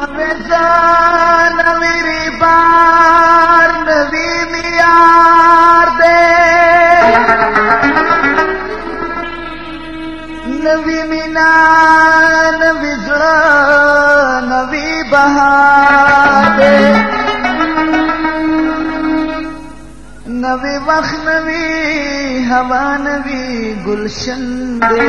نوی جان نوی ریبار نوی دیار دے نوی مینا نوی زڑا نوی بہار دے نوی وقت نوی ہوا نوی گلشن دے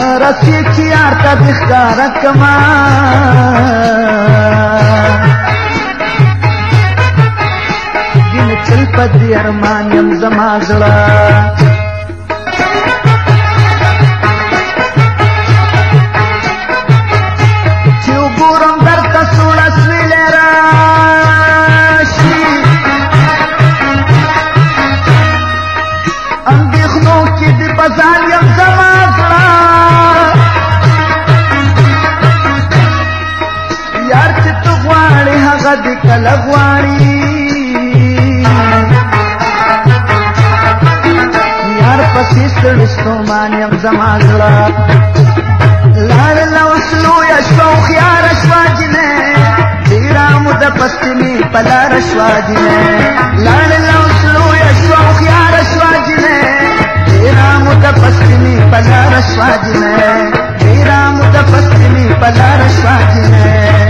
رسی چې ته د ښکارا کما؟ دین چل پد ارمان یم زما लगवारी। यार पसिस्त्र रिश्तो मान्यम जमाजला लाल लवस्लू यशो खियार अश्वाजिने। धीरामुद पश्चिमी पलार अश्वाजिने। लाल लवस्लू यशो खियार अश्वाजिने। धीरामुद पश्चिमी पलार अश्वाजिने। धीरामुद पश्चिमी पलार अश्वाजिने।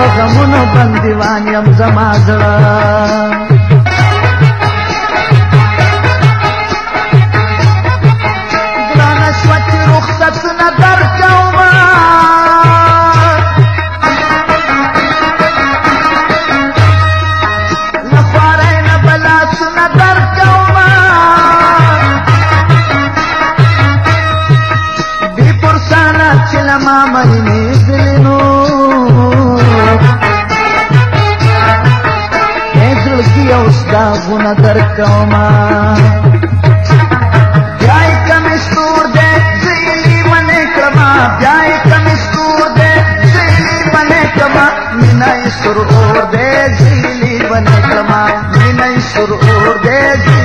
په غمونو بندیوان یم زما زړه زړګي اوس داغونه درکومه بیاي کمستور دې زېلي باندې کړما بیاي کمستور دې زېلي باندې کړما مینای سرور دې زېلي باندې کړما مینای سرور دې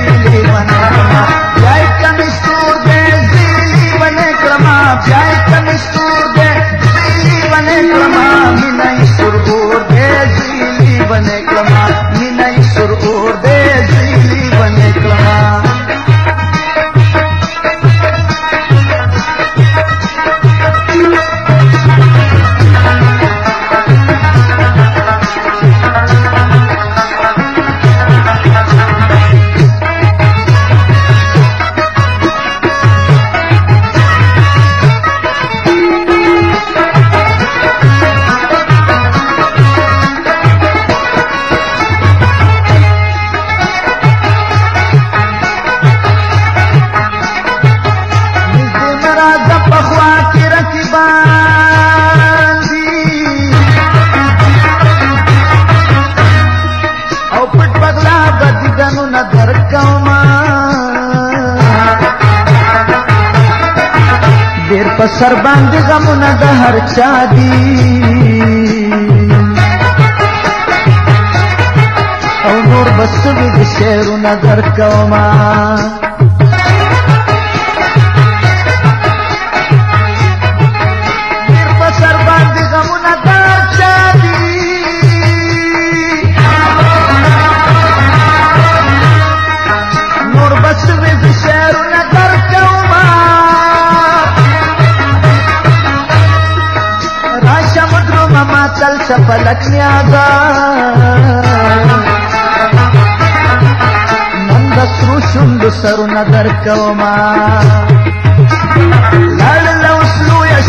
په سر باندې غمونه د هر چا دي او نور بس وی شعرونه درکوما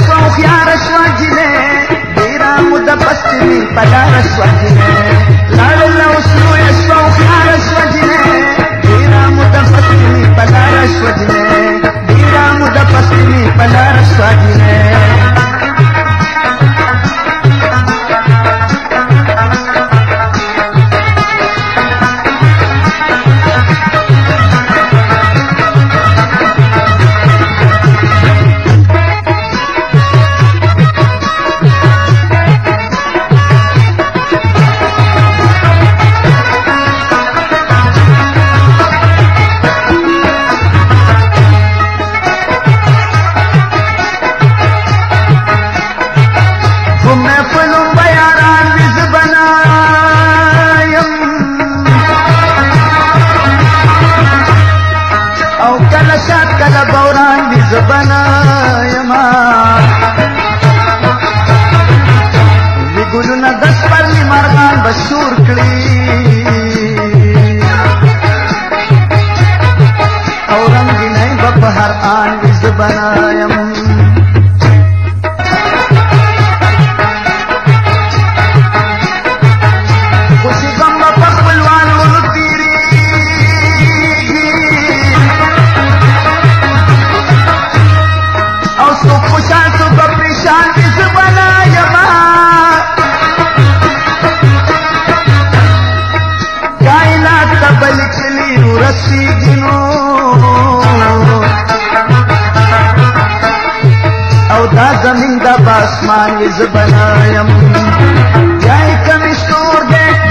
شوه هوښیاره شوه جینۍ ډېره موده پسې مې په لاره شوه جینۍ لړله اوس لویه شوه هوښیاره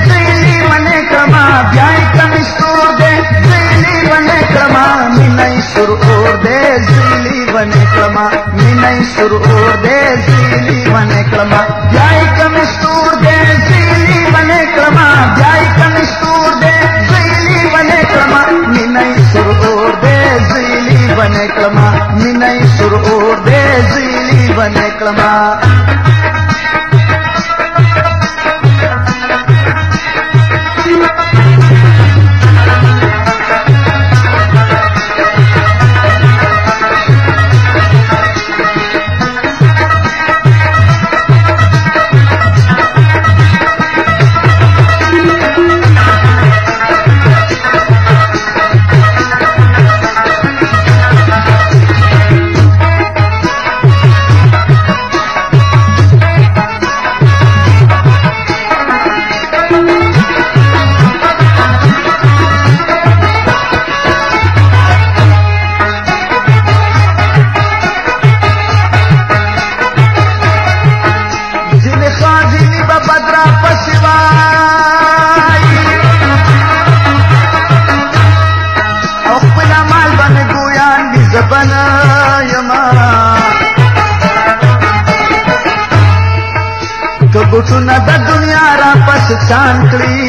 زیلی منې کړما بیا یې کمی ستور دی زیلی منې کړما مینه یې سر اور دی زیلی منې کړما مینه یې سر اور دی زیلی منې کړما بیا یې کمی ستور دی زیلی منې کړما بیا یې کمی ستور دی زیلی منې کړما مینه یې سر وي زه به نه یمه که ګوټونه د دنیا را پس چان کړي